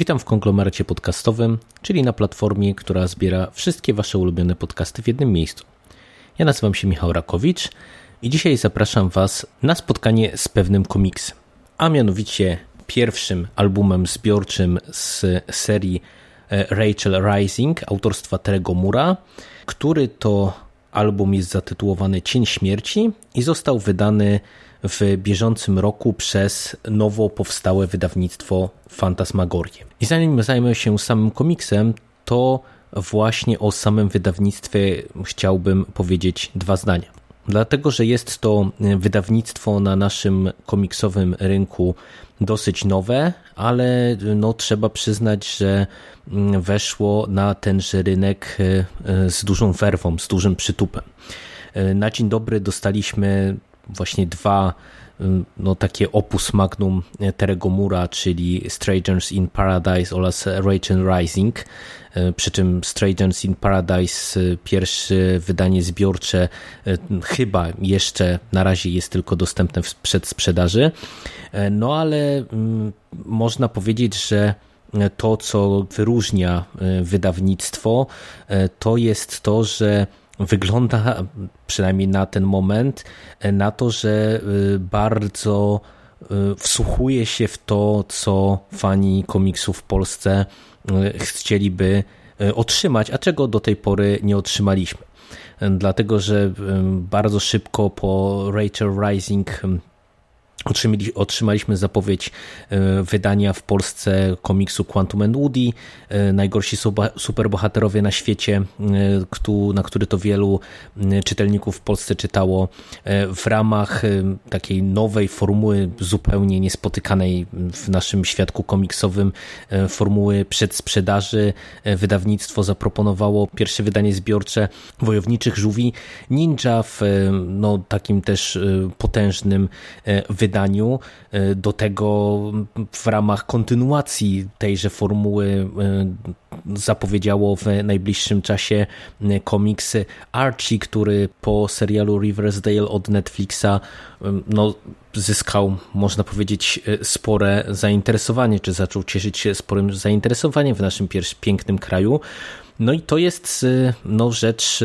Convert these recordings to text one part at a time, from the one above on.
Witam w konglomeracie podcastowym, czyli na platformie, która zbiera wszystkie Wasze ulubione podcasty w jednym miejscu. Ja nazywam się Michał Rakowicz i dzisiaj zapraszam Was na spotkanie z pewnym komiksem, a mianowicie pierwszym albumem zbiorczym z serii e, Rachel Rising autorstwa Terego Mura, który to album jest zatytułowany Cień Śmierci i został wydany w bieżącym roku przez nowo powstałe wydawnictwo Fantasmagorie. I zanim zajmę się samym komiksem, to właśnie o samym wydawnictwie chciałbym powiedzieć dwa zdania. Dlatego, że jest to wydawnictwo na naszym komiksowym rynku dosyć nowe, ale no, trzeba przyznać, że weszło na tenże rynek e, z dużą werwą, z dużym przytupem. E, na dzień dobry dostaliśmy właśnie dwa no, takie opus magnum Terego Mura, czyli Strangers in Paradise oraz Rachel Rising. Przy czym Strangers in Paradise, pierwsze wydanie zbiorcze, chyba jeszcze na razie jest tylko dostępne w przedsprzedaży. No ale można powiedzieć, że to, co wyróżnia wydawnictwo, to jest to, że wygląda przynajmniej na ten moment na to, że y, bardzo y, wsłuchuje się w to, co fani komiksów w Polsce y, chcieliby otrzymać, a czego do tej pory nie otrzymaliśmy. Dlatego, że bardzo szybko po Rachel Rising Otrzymaliśmy zapowiedź e, wydania w Polsce komiksu Quantum and Woody, e, najgorsi superbohaterowie na świecie, e, na który to wielu czytelników w Polsce czytało w ramach takiej nowej formuły, zupełnie niespotykanej w naszym świadku komiksowym, formuły przedsprzedaży. Wydawnictwo zaproponowało pierwsze wydanie zbiorcze Wojowniczych Żółwi Ninja w no, takim też potężnym wydaniu wydaniu. E, do tego w ramach kontynuacji tejże formuły e, zapowiedziało w najbliższym czasie e, komiks Archie, który po serialu Riversdale od Netflixa no, zyskał, można powiedzieć, spore zainteresowanie, czy zaczął cieszyć się sporym zainteresowaniem w naszym pięknym kraju. No i to jest no, rzecz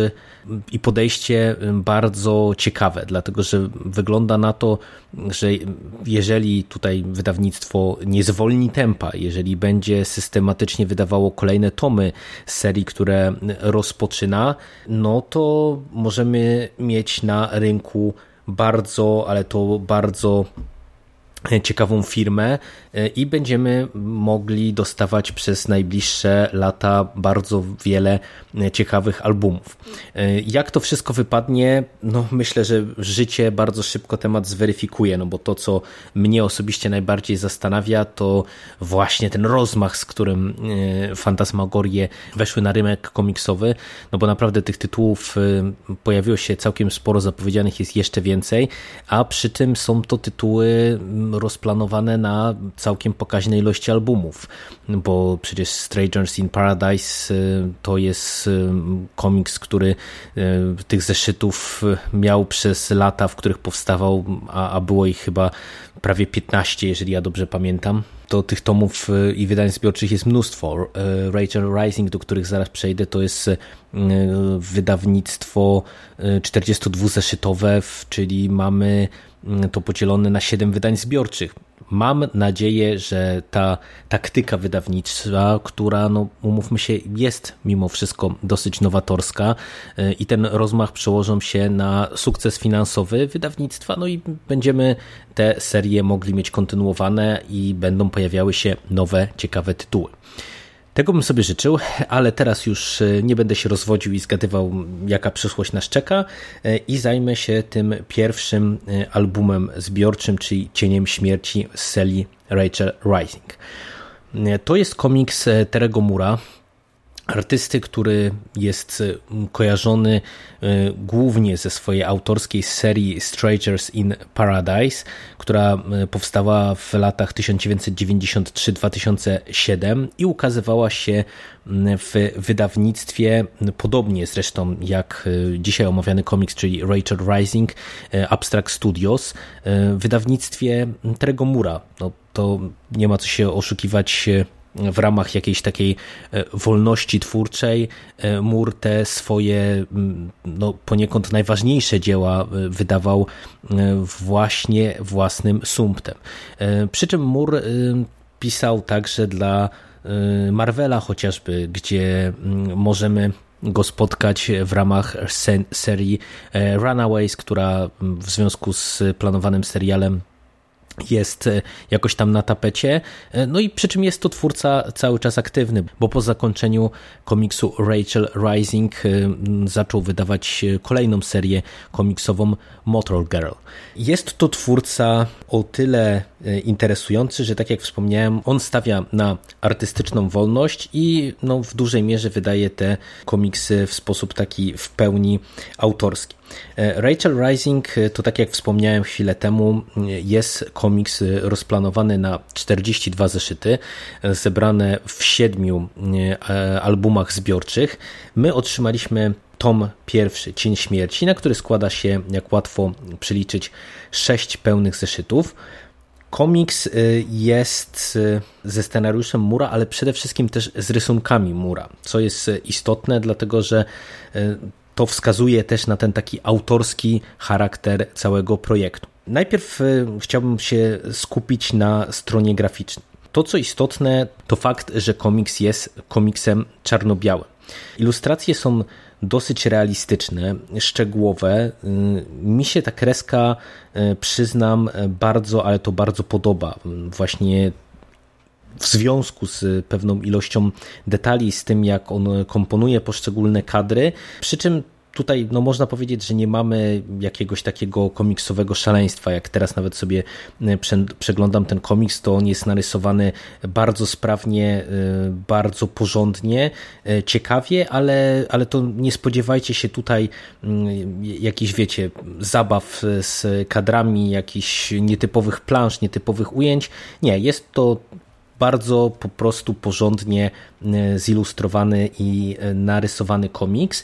i podejście bardzo ciekawe, dlatego że wygląda na to, że jeżeli tutaj wydawnictwo nie zwolni tempa, jeżeli będzie systematycznie wydawało kolejne tomy serii, które rozpoczyna, no to możemy mieć na rynku bardzo, ale to bardzo ciekawą firmę e, i będziemy mogli dostawać przez najbliższe lata bardzo wiele e, ciekawych albumów. E, jak to wszystko wypadnie? No myślę, że życie bardzo szybko temat zweryfikuje, no bo to co mnie osobiście najbardziej zastanawia to właśnie ten rozmach, z którym Fantasmagorie weszły na rynek komiksowy, no bo naprawdę tych tytułów pojawiło się całkiem sporo, zapowiedzianych jest jeszcze więcej, a przy tym są to tytuły rozplanowane na całkiem pokaźnej ilości albumów, bo przecież Strangers in Paradise y, to jest y, komiks, który y, tych zeszytów miał przez lata, w których powstawał, a, a było ich chyba prawie 15, jeżeli ja dobrze pamiętam to tych tomów i wydań zbiorczych jest mnóstwo. Rachel Rising, do których zaraz przejdę, to jest wydawnictwo 42-zeszytowe, czyli mamy to podzielone na siedem wydań zbiorczych. Mam nadzieję, że ta taktyka wydawnictwa, która, no, umówmy się, jest mimo wszystko dosyć nowatorska y, i ten rozmach przełożą się na sukces finansowy wydawnictwa, no i będziemy te serie mogli mieć kontynuowane i będą pojawiały się nowe, ciekawe tytuły. Tego bym sobie życzył, ale teraz już nie będę się rozwodził i zgadywał, jaka przyszłość nas czeka i zajmę się tym pierwszym albumem zbiorczym, czyli Cieniem Śmierci z serii Rachel Rising. To jest komiks Terego Mura, artysty, który jest e, kojarzony e, głównie ze swojej autorskiej serii Strangers in Paradise, która e, powstała w latach 1993-2007 i ukazywała się w wydawnictwie, podobnie zresztą jak dzisiaj omawiany komiks, czyli Rachel Rising, Abstract Studios, wydawnictwie Terego Mura. No, to nie ma co się oszukiwać w ramach jakiejś takiej e, wolności twórczej e, Mur te swoje no, poniekąd najważniejsze dzieła e, wydawał właśnie własnym sumptem. Przy czym Mur pisał także dla Marvela chociażby, gdzie możemy go spotkać w ramach serii Runaways, która w związku z planowanym serialem jest e, jakoś tam na tapecie. E, no i przy czym jest to twórca cały czas aktywny, bo po zakończeniu komiksu Rachel Rising e, zaczął wydawać kolejną serię komiksową Motor Girl. Jest to twórca o tyle interesujący, że tak jak wspomniałem, on stawia na artystyczną wolność i no, w dużej mierze wydaje te komiksy w sposób taki w pełni autorski. E, Rachel Rising e, to tak jak wspomniałem chwilę temu jest komiks rozplanowany na 42 zeszyty zebrane w siedmiu e, albumach zbiorczych. My otrzymaliśmy tom pierwszy, Cień Śmierci, na który składa się, jak łatwo przeliczyć, sześć pełnych zeszytów. Komiks jest ze scenariuszem Mura, ale przede wszystkim też z rysunkami Mura, co jest istotne, dlatego że to wskazuje też na ten taki autorski charakter całego projektu. Najpierw chciałbym się skupić na stronie graficznej. To, co istotne, to fakt, że komiks jest komiksem czarno-białym. Ilustracje są dosyć realistyczne, szczegółowe. E, mi się ta kreska, e, przyznam, bardzo, ale to bardzo podoba. Właśnie w związku z pewną ilością detali, z tym jak on komponuje poszczególne kadry, przy czym tutaj no, można powiedzieć, że nie mamy jakiegoś takiego komiksowego szaleństwa. Jak teraz nawet sobie e, przeglądam ten komiks, to on jest narysowany bardzo sprawnie, e, bardzo porządnie, e, ciekawie, ale, ale to nie spodziewajcie się tutaj mm, jakichś, wiecie, zabaw z kadrami, jakichś nietypowych plansz, nietypowych ujęć. Nie, jest to bardzo po prostu porządnie zilustrowany i narysowany komiks.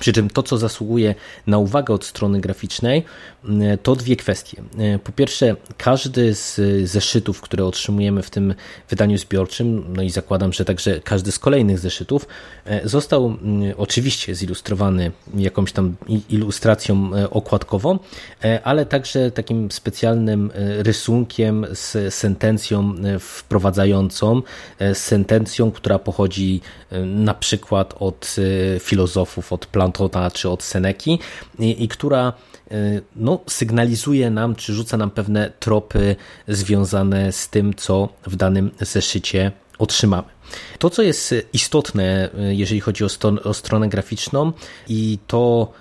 Przy czym to, co zasługuje na uwagę od strony graficznej, mm, to dwie kwestie. E, po pierwsze, każdy z zeszytów, które otrzymujemy w tym wydaniu zbiorczym, no i zakładam, że także każdy z kolejnych zeszytów, e, został oczywiście zilustrowany jakąś tam ilustracją e, okładkową, ale także takim specjalnym rysunkiem z sentencją wprowadzającą, z sentencją, która pochodzi na przykład od filozofów, od Platona, Plantota czy od Seneki i, i która e, no, sygnalizuje nam, czy rzuca nam pewne tropy związane z tym, co w danym zeszycie otrzymamy. To, co jest istotne, e, jeżeli chodzi o, o stronę graficzną i to,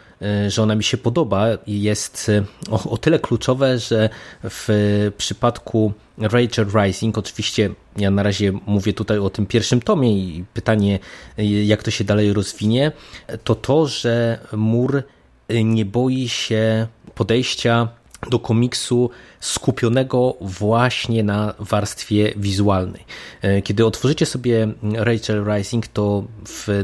że ona mi się podoba, jest o, o tyle kluczowe, że w przypadku Rachel Rising, oczywiście ja na razie mówię tutaj o tym pierwszym tomie i pytanie, jak to się dalej rozwinie, to to, że Mur nie boi się podejścia do komiksu skupionego właśnie na warstwie wizualnej. Kiedy otworzycie sobie Rachel Rising, to w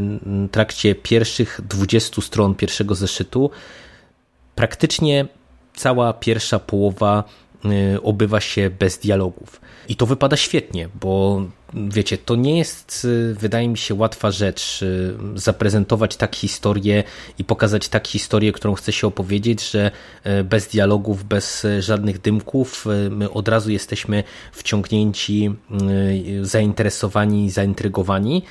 trakcie pierwszych 20 stron pierwszego zeszytu praktycznie cała pierwsza połowa obywa się bez dialogów. I to wypada świetnie, bo wiecie, to nie jest, y, wydaje mi się, łatwa rzecz y, zaprezentować tak historię i pokazać tak historię, którą chce się opowiedzieć, że bez dialogów, bez żadnych dymków, my od razu jesteśmy wciągnięci, zainteresowani, zaintrygowani,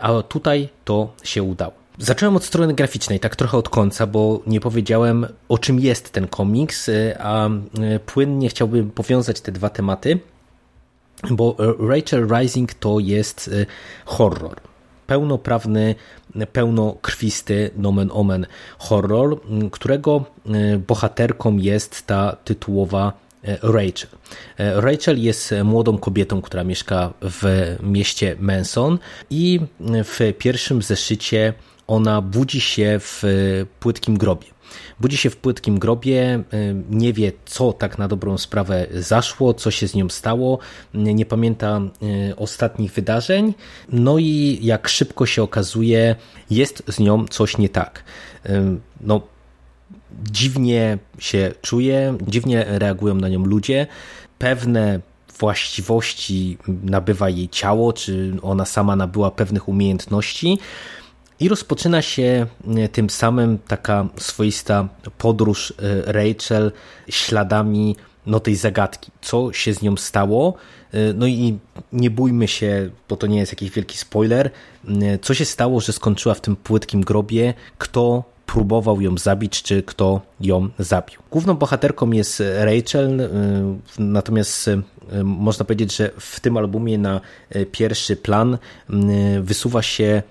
a tutaj to się udało. Zacząłem od strony graficznej, tak trochę od końca, bo nie powiedziałem o czym jest ten komiks, y, a y, płynnie chciałbym powiązać te dwa tematy, bo Rachel Rising to jest y, horror. pełnoprawny, pełnokrwisty nomen omen horror, którego bohaterką jest ta tytułowa Rachel. Rachel jest młodą kobietą, która mieszka w mieście Manson i w pierwszym zeszycie ona budzi się w płytkim grobie. Budzi się w płytkim grobie, nie wie, co tak na dobrą sprawę zaszło, co się z nią stało, nie pamięta ostatnich wydarzeń, no i jak szybko się okazuje, jest z nią coś nie tak. No, dziwnie się czuje, dziwnie reagują na nią ludzie, pewne właściwości nabywa jej ciało, czy ona sama nabyła pewnych umiejętności. I rozpoczyna się e, tym samym taka swoista podróż e, Rachel śladami no, tej zagadki, co się z nią stało. E, no i nie bójmy się, bo to nie jest jakiś wielki spoiler, co się stało, że skończyła w tym płytkim grobie, kto próbował ją zabić, czy kto ją zabił. Główną bohaterką jest Rachel, natomiast można powiedzieć, że w tym albumie na pierwszy plan wysuwa się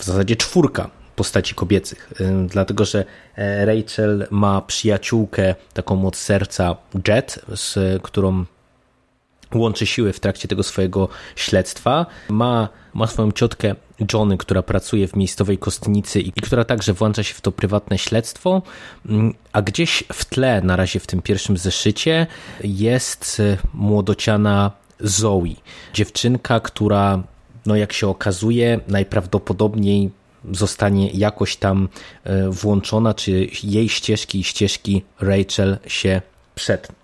w zasadzie czwórka postaci kobiecych, y, dlatego że e, Rachel ma przyjaciółkę taką od serca Jet, z którą łączy siły w trakcie tego swojego śledztwa. Ma, ma swoją ciotkę Johnny, która pracuje w miejscowej kostnicy i która także włącza się w to prywatne śledztwo, a gdzieś w tle, na razie w tym pierwszym zeszycie, jest młodociana Zoe, dziewczynka, która no jak się okazuje, najprawdopodobniej zostanie jakoś tam e, włączona, czy jej ścieżki i ścieżki Rachel się przetną.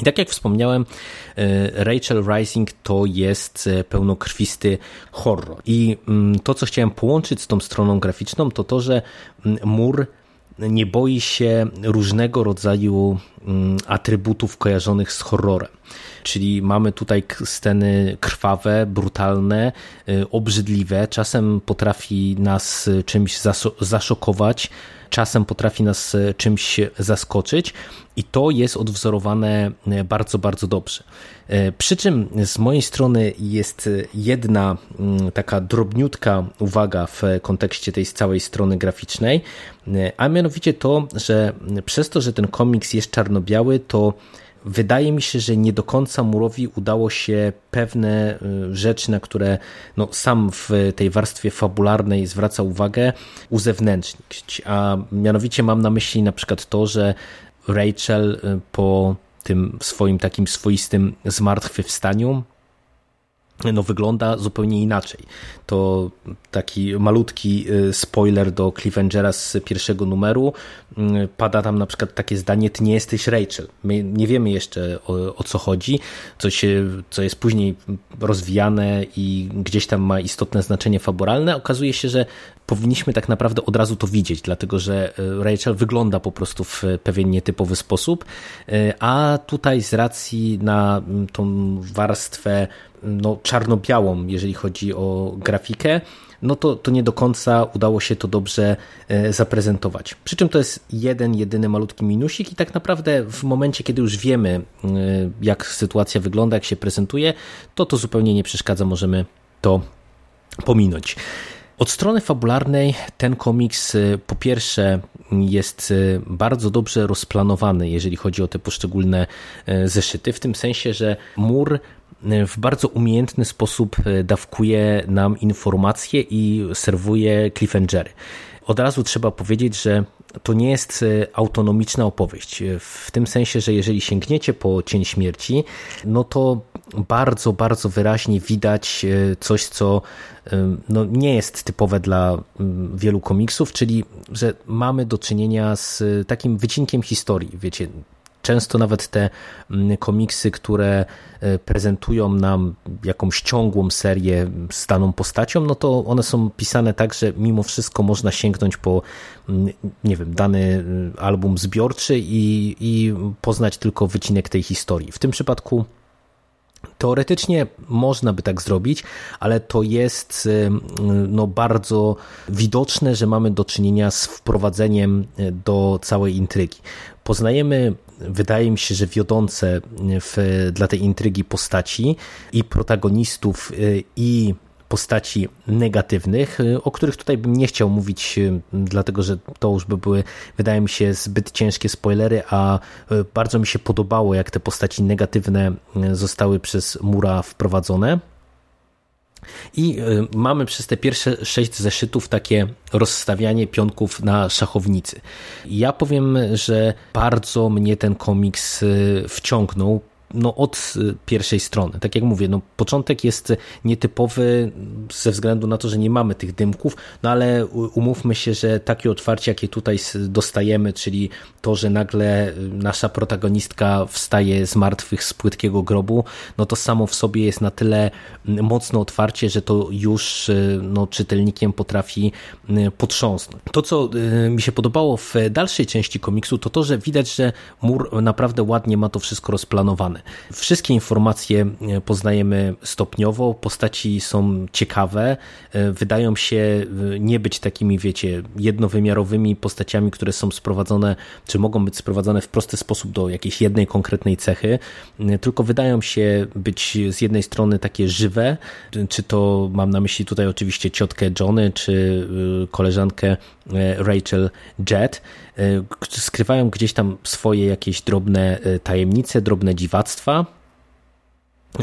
I tak jak wspomniałem, e, Rachel Rising to jest e, pełnokrwisty horror. I mm, to, co chciałem połączyć z tą stroną graficzną, to to, że mm, mur nie boi się różnego rodzaju mm, atrybutów kojarzonych z horrorem. Czyli mamy tutaj sceny krwawe, brutalne, y, obrzydliwe. Czasem potrafi nas czymś zaszokować, czasem potrafi nas czymś zaskoczyć i to jest odwzorowane y, bardzo, bardzo dobrze. Y, przy czym z mojej strony jest jedna mm, taka drobniutka uwaga w kontekście tej całej strony graficznej, a mianowicie to, że przez to, że ten komiks jest czarno-biały, to wydaje mi się, że nie do końca Murowi udało się pewne y, rzeczy, na które no, sam w tej warstwie fabularnej zwraca uwagę, uzewnętrznić. A mianowicie mam na myśli na przykład to, że Rachel y, po tym swoim takim swoistym zmartwychwstaniu no, wygląda zupełnie inaczej. To taki malutki y, spoiler do Cliffhangera z pierwszego numeru. Y, pada tam na przykład takie zdanie, ty nie jesteś Rachel. My nie wiemy jeszcze o, o co chodzi, co, się, co jest później rozwijane i gdzieś tam ma istotne znaczenie fabularne. Okazuje się, że powinniśmy tak naprawdę od razu to widzieć, dlatego że y, Rachel wygląda po prostu w pewien nietypowy sposób, a tutaj z racji na tą warstwę no, czarno-białą, jeżeli chodzi o grafikę, no to, to nie do końca udało się to dobrze e, zaprezentować. Przy czym to jest jeden, jedyny malutki minusik i tak naprawdę w momencie, kiedy już wiemy, e, jak sytuacja wygląda, jak się prezentuje, to to zupełnie nie przeszkadza, możemy to pominąć. Od strony fabularnej ten komiks e, po pierwsze jest bardzo dobrze rozplanowany, jeżeli chodzi o te poszczególne zeszyty, w tym sensie, że mur w bardzo umiejętny sposób dawkuje nam informacje i serwuje cliffhangery. Od razu trzeba powiedzieć, że to nie jest e, autonomiczna opowieść. W tym sensie, że jeżeli sięgniecie po Cień Śmierci, no to bardzo, bardzo wyraźnie widać e, coś, co no, nie jest typowe dla wielu komiksów, czyli że mamy do czynienia z takim wycinkiem historii. Wiecie, często nawet te mm, komiksy, które e, prezentują nam jakąś ciągłą serię z daną postacią, no to one są pisane tak, że mimo wszystko można sięgnąć po, mm, nie wiem, dany y, album zbiorczy i, i poznać tylko wycinek tej historii. W tym przypadku Teoretycznie można by tak zrobić, ale to jest y, no, bardzo widoczne, że mamy do czynienia z wprowadzeniem do całej intrygi. Poznajemy wydaje mi się, że wiodące w, dla tej intrygi postaci i protagonistów, y, i postaci negatywnych, o których tutaj bym nie chciał mówić, dlatego że to już by były, wydaje mi się, zbyt ciężkie spoilery, a bardzo mi się podobało, jak te postaci negatywne zostały przez Mura wprowadzone. I mamy przez te pierwsze sześć zeszytów takie rozstawianie pionków na szachownicy. Ja powiem, że bardzo mnie ten komiks wciągnął no, od y, pierwszej strony. Tak jak mówię, no, początek jest nietypowy ze względu na to, że nie mamy tych dymków, no ale umówmy się, że takie otwarcie, jakie tutaj dostajemy, czyli to, że nagle y, nasza protagonistka wstaje z martwych z płytkiego grobu, no to samo w sobie jest na tyle mm, mocne otwarcie, że to już y, no, czytelnikiem potrafi potrząsnąć. To, co mi się podobało w dalszej części komiksu, to to, że widać, że Mur naprawdę ładnie ma to wszystko rozplanowane. Wszystkie informacje e, poznajemy stopniowo, postaci są ciekawe, e, wydają się e, nie być takimi, wiecie, jednowymiarowymi postaciami, które są sprowadzone, czy mogą być sprowadzone w prosty sposób do jakiejś jednej konkretnej cechy, tylko wydają się być z jednej strony takie żywe, czy to mam na myśli tutaj oczywiście ciotkę Johnny, czy koleżankę Rachel Jett, skrywają gdzieś tam swoje jakieś drobne tajemnice, drobne dziwactwa.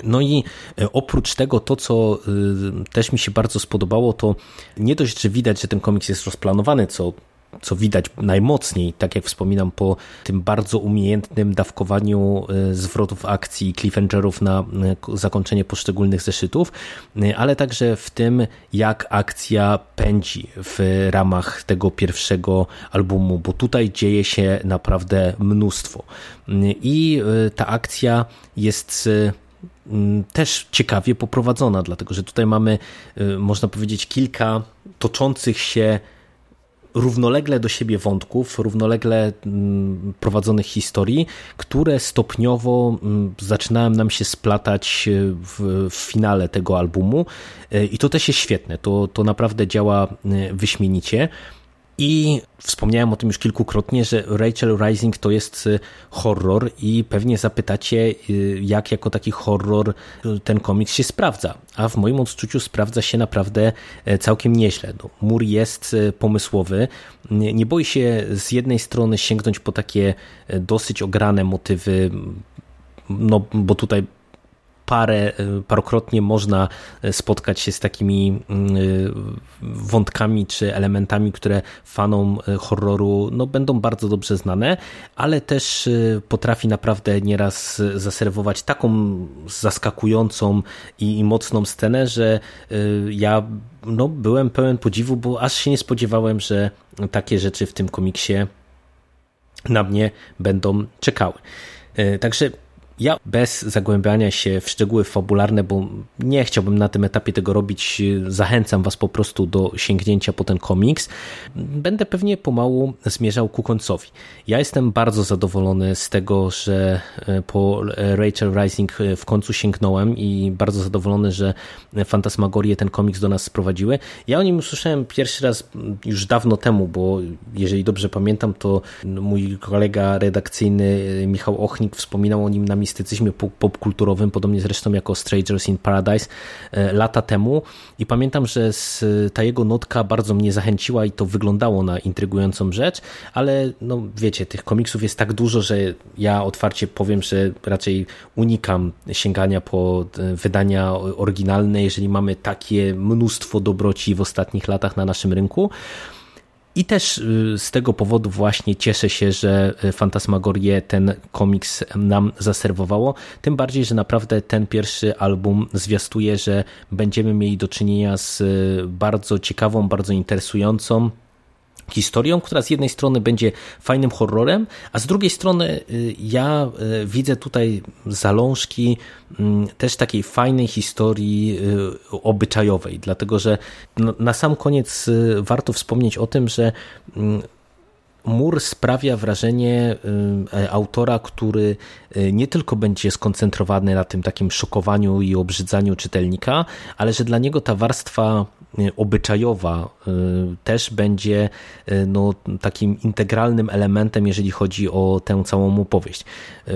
No i e, oprócz tego, to co e, też mi się bardzo spodobało, to nie dość, że widać, że ten komiks jest rozplanowany, co co widać najmocniej, tak jak wspominam, po tym bardzo umiejętnym dawkowaniu e, zwrotów akcji cliffhangerów na e, zakończenie poszczególnych zeszytów, e, ale także w tym, jak akcja pędzi w ramach tego pierwszego albumu, bo tutaj dzieje się naprawdę mnóstwo. I ta akcja jest też ciekawie poprowadzona, dlatego że tutaj mamy, można powiedzieć, kilka toczących się równolegle do siebie wątków, równolegle mm, prowadzonych historii, które stopniowo mm, zaczynają nam się splatać e, w, w finale tego albumu e, i to też jest świetne, to, to naprawdę działa e, wyśmienicie. I wspomniałem o tym już kilkukrotnie, że Rachel Rising to jest y, horror i pewnie zapytacie, y, jak jako taki horror y, ten komiks się sprawdza. A w moim odczuciu sprawdza się naprawdę e, całkiem nieźle. No, mur jest pomysłowy, nie boi się z jednej strony sięgnąć po takie e, dosyć ograne motywy, no bo tutaj parę, y, parokrotnie można y, spotkać się z takimi y, wątkami czy elementami, które fanom horroru no, będą bardzo dobrze znane, ale też potrafi naprawdę nieraz zaserwować taką zaskakującą i, i mocną scenę, że ja no, byłem pełen podziwu, bo aż się nie spodziewałem, że takie rzeczy w tym komiksie na mnie będą czekały. Także ja bez zagłębiania się w szczegóły fabularne, bo nie chciałbym na tym etapie tego robić, zachęcam Was po prostu do sięgnięcia po ten komiks. Będę pewnie pomału zmierzał ku końcowi. Ja jestem bardzo zadowolony z tego, że e, po Rachel Rising e, w końcu sięgnąłem i bardzo zadowolony, że Fantasmagorie ten komiks do nas sprowadziły. Ja o nim usłyszałem pierwszy raz już dawno temu, bo jeżeli dobrze pamiętam, to mój kolega redakcyjny e, Michał Ochnik wspominał o nim na miejscu mistycyzmie popkulturowym, podobnie zresztą jako Strangers in Paradise e, lata temu i pamiętam, że ta jego notka bardzo mnie zachęciła i to wyglądało na intrygującą rzecz, ale no wiecie, tych komiksów jest tak dużo, że ja otwarcie powiem, że raczej unikam sięgania po e, wydania oryginalne, jeżeli mamy takie mnóstwo dobroci w ostatnich latach na naszym rynku. I też y, z tego powodu właśnie cieszę się, że y, Fantasmagorie ten komiks nam zaserwowało. Tym bardziej, że naprawdę ten pierwszy album zwiastuje, że będziemy mieli do czynienia z y, bardzo ciekawą, bardzo interesującą historią, która z jednej strony będzie fajnym horrorem, a z drugiej strony y, ja y, widzę tutaj zalążki mm, też takiej fajnej historii y, obyczajowej, dlatego że na sam koniec warto wspomnieć o tym, że mm, Mur sprawia wrażenie autora, który nie tylko będzie skoncentrowany na tym takim szokowaniu i obrzydzaniu czytelnika, ale że dla niego ta warstwa obyczajowa też będzie no, takim integralnym elementem, jeżeli chodzi o tę całą opowieść.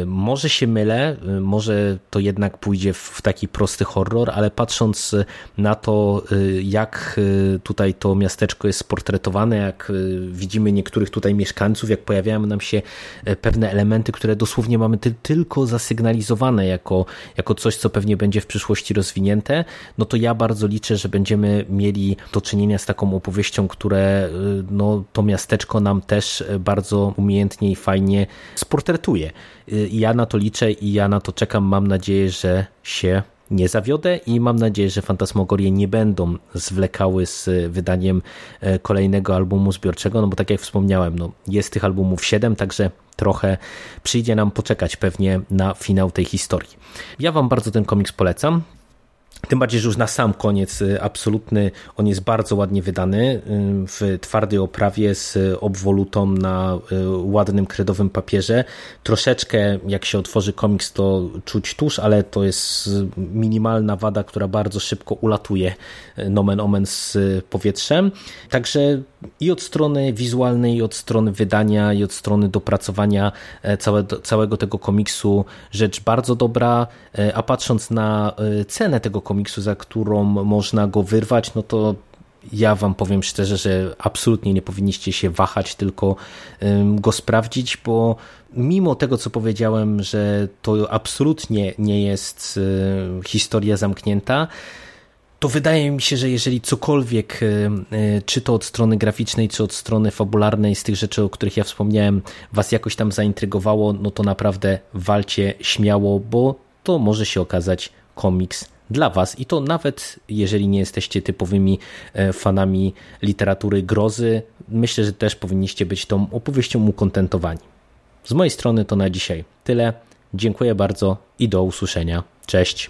Może się mylę, może to jednak pójdzie w taki prosty horror, ale patrząc na to, jak tutaj to miasteczko jest sportretowane, jak widzimy niektórych tutaj mieszkańców, jak pojawiają nam się pewne elementy, które dosłownie mamy ty tylko zasygnalizowane jako, jako coś, co pewnie będzie w przyszłości rozwinięte, no to ja bardzo liczę, że będziemy mieli do czynienia z taką opowieścią, które no, to miasteczko nam też bardzo umiejętnie i fajnie sportretuje. Ja na to liczę i ja na to czekam. Mam nadzieję, że się nie zawiodę i mam nadzieję, że Fantasmogorie nie będą zwlekały z wydaniem kolejnego albumu zbiorczego, no bo tak jak wspomniałem, no jest tych albumów 7, także trochę przyjdzie nam poczekać pewnie na finał tej historii. Ja Wam bardzo ten komiks polecam. Tym bardziej, że już na sam koniec y, absolutny, on jest bardzo ładnie wydany y, w twardej oprawie z obwolutą na y, ładnym kredowym papierze. Troszeczkę jak się otworzy komiks to czuć tuż, ale to jest minimalna wada, która bardzo szybko ulatuje nomen omen z powietrzem. Także i od strony wizualnej, i od strony wydania, i od strony dopracowania e, całego, całego tego komiksu. Rzecz bardzo dobra, e, a patrząc na e, cenę tego komiksu, za którą można go wyrwać, no to ja wam powiem szczerze, że absolutnie nie powinniście się wahać, tylko go sprawdzić, bo mimo tego, co powiedziałem, że to absolutnie nie jest historia zamknięta, to wydaje mi się, że jeżeli cokolwiek, e, e, czy to od strony graficznej, czy od strony fabularnej z tych rzeczy, o których ja wspomniałem, was jakoś tam zaintrygowało, no to naprawdę walcie śmiało, bo to może się okazać komiks dla Was i to nawet jeżeli nie jesteście typowymi e, fanami literatury grozy, myślę, że też powinniście być tą opowieścią ukontentowani. Z mojej strony to na dzisiaj tyle. Dziękuję bardzo i do usłyszenia. Cześć.